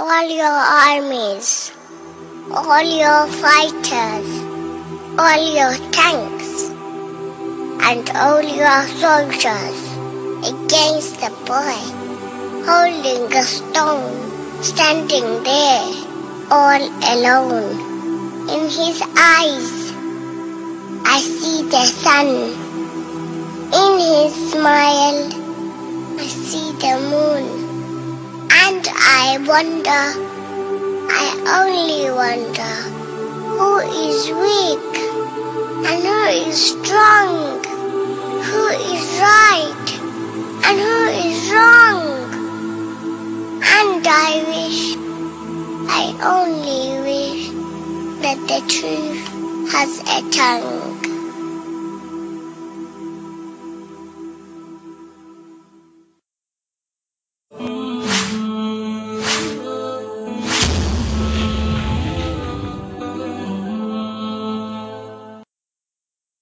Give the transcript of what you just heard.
all your armies, all your fighters, all your tanks, and all your soldiers against the boy, holding a stone, standing there, all alone. In his eyes, I see the sun. In his smile, I see the moon. And I wonder, I only wonder, who is weak and who is strong, who is right and who is wrong. And I wish, I only wish that the truth has a tongue.